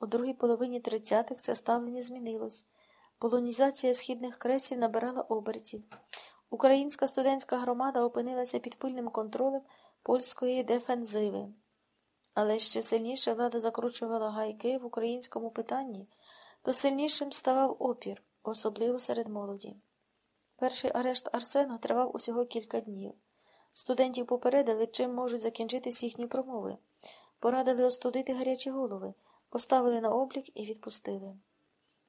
У другій половині тридцятих це ставлення змінилось. Полонізація східних кресів набирала обертів. Українська студентська громада опинилася під пильним контролем польської дефензиви. Але ще сильніше влада закручувала гайки в українському питанні, то сильнішим ставав опір, особливо серед молоді. Перший арешт Арсена тривав усього кілька днів. Студентів попередили, чим можуть закінчитись їхні промови, порадили остудити гарячі голови, поставили на облік і відпустили.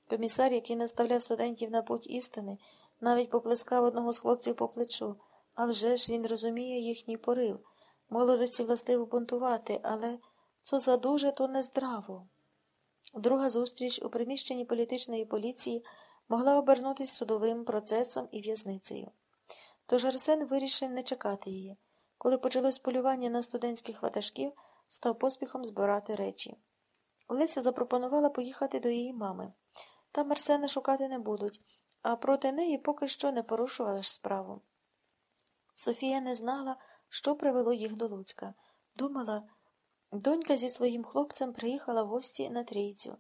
Комісар, який наставляв студентів на путь істини, навіть поплескав одного з хлопців по плечу, а вже ж він розуміє їхній порив. Молодості властиво бунтувати, але це задуже, то нездраво. Друга зустріч у приміщенні політичної поліції могла обернутися судовим процесом і в'язницею. Тож Арсен вирішив не чекати її. Коли почалось полювання на студентських ватажків, став поспіхом збирати речі. Олеся запропонувала поїхати до її мами. Там Арсена шукати не будуть, а проти неї поки що не порушувала ж справу. Софія не знала, що привело їх до Луцька. Думала, донька зі своїм хлопцем приїхала в гості на трійцю.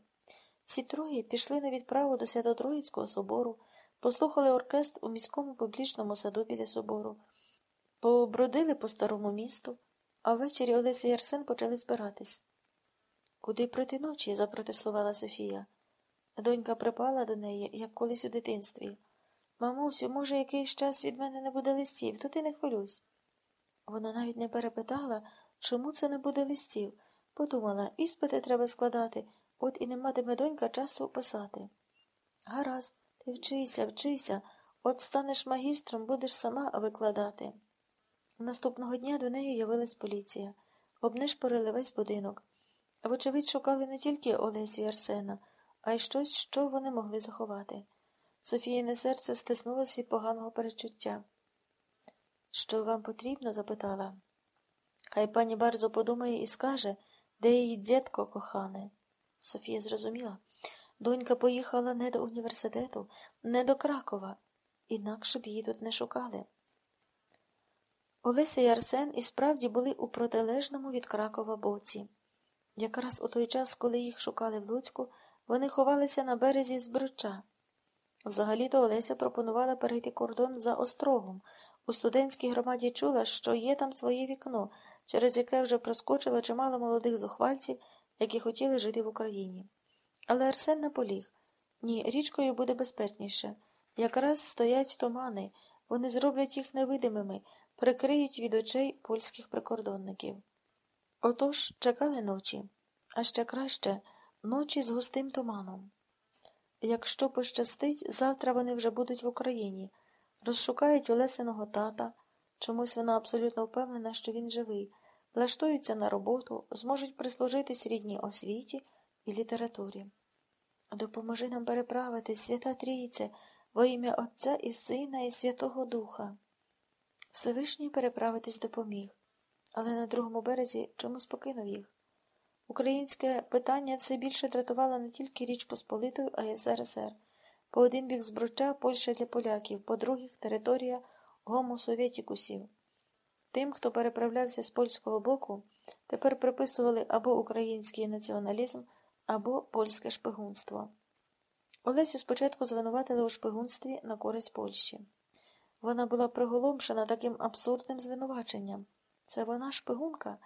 Всі троє пішли на відправу до Свято-Троїцького собору, послухали оркестр у міському публічному саду біля собору, побродили по старому місту, а ввечері Олеся і Арсен почали збиратись. Куди проти ночі? запротестувала Софія. Донька припала до неї, як колись у дитинстві. Мамусю, може, якийсь час від мене не буде листів, то ти не хвилюйся. Вона навіть не перепитала, чому це не буде листів. Подумала, іспити треба складати, от і не матиме донька часу писати. Гаразд, ти вчися, вчися, от станеш магістром, будеш сама викладати. Наступного дня до неї явилась поліція. Обнишпорили весь будинок. Вочевидь, шукали не тільки Олесю і Арсена, а й щось, що вони могли заховати. Софіїне серце стиснулось від поганого перечуття. Що вам потрібно? запитала. Хай пані Барзо подумає і скаже, де її дідко кохане. Софія зрозуміла. Донька поїхала не до університету, не до Кракова, інакше б її тут не шукали. Олеся і Арсен і справді були у протилежному від Кракова боці. Якраз у той час, коли їх шукали в Луцьку, вони ховалися на березі Збруча. Взагалі-то Олеся пропонувала перейти кордон за острогом. У студентській громаді чула, що є там своє вікно, через яке вже проскочило чимало молодих зухвальців, які хотіли жити в Україні. Але Арсен наполіг ні, річкою буде безпечніше. Якраз стоять тумани, вони зроблять їх невидимими, прикриють від очей польських прикордонників. Отож чекали ночі, а ще краще ночі з густим туманом. Якщо пощастить, завтра вони вже будуть в Україні, розшукають Олесиного тата, чомусь вона абсолютно впевнена, що він живий, влаштуються на роботу, зможуть прислужитись рідній освіті і літературі. Допоможи нам переправити, свята Трійце, во ім'я Отця і Сина, і Святого Духа. Всевишній переправитись допоміг, але на другому березі чомусь покинув їх. Українське питання все більше дратувало не тільки Річ Посполитою, а й СРСР. По один бік збруча Польща для поляків, по других територія гомосовєтікусів. Тим, хто переправлявся з польського боку, тепер приписували або український націоналізм, або польське шпигунство. Олесю спочатку звинуватили у шпигунстві на користь Польщі. Вона була приголомшена таким абсурдним звинуваченням. Це вона шпигунка.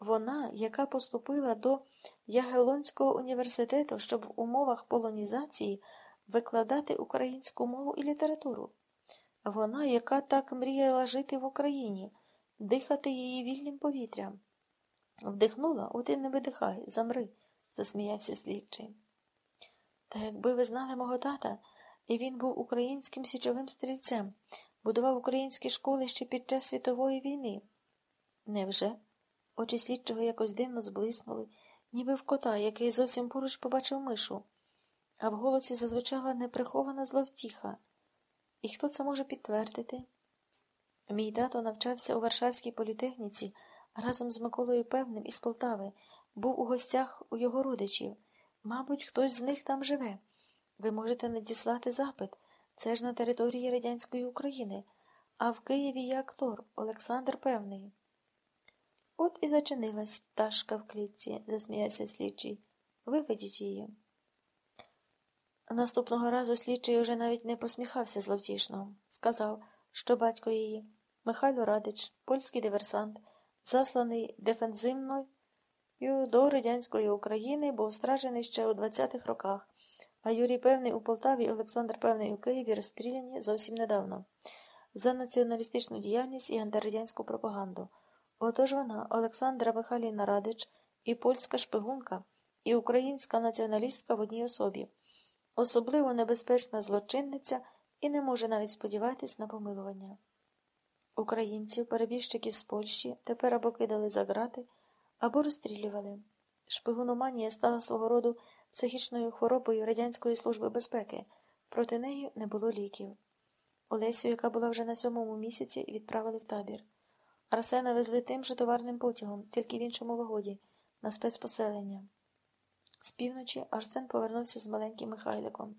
Вона, яка поступила до Ягелонського університету, щоб в умовах полонізації викладати українську мову і літературу. Вона, яка так мріяла жити в Україні, дихати її вільним повітрям. Вдихнула, от і не видихай, замри, засміявся слідчий. Та якби ви знали мого тата, і він був українським січовим стрільцем, будував українські школи ще під час світової війни. Невже? Очі слідчого якось дивно зблиснули, ніби в кота, який зовсім поруч побачив мишу, а в голосі зазвучала неприхована зловтіха. І хто це може підтвердити? Мій тато навчався у Варшавській політехніці разом з Миколою Певним із Полтави, був у гостях у його родичів. Мабуть, хтось з них там живе. Ви можете надіслати запит. Це ж на території радянської України, а в Києві є актор Олександр Певний. От і зачинилась пташка в клітці, засміявся слідчий. Виведіть її. Наступного разу слідчий уже навіть не посміхався зловтішно. Сказав, що батько її, Михайло Радич, польський диверсант, засланий дефензивною до радянської України, був стражений ще у 20-х роках, а Юрій Певний у Полтаві Олександр Певний у Києві розстріляні зовсім недавно за націоналістичну діяльність і антирадянську пропаганду. Отож вона, Олександра Михайлівна Радич, і польська шпигунка, і українська націоналістка в одній особі, особливо небезпечна злочинниця і не може навіть сподіватись на помилування. Українців, перебіжчиків з Польщі тепер або кидали за грати, або розстрілювали. Шпигуноманія стала свого роду психічною хворобою Радянської служби безпеки, проти неї не було ліків. Олесю, яка була вже на сьомому місяці, відправили в табір. Арсена везли тим же товарним потягом, тільки в іншому вагоді, на спецпоселення. З півночі Арсен повернувся з маленьким Михайликом.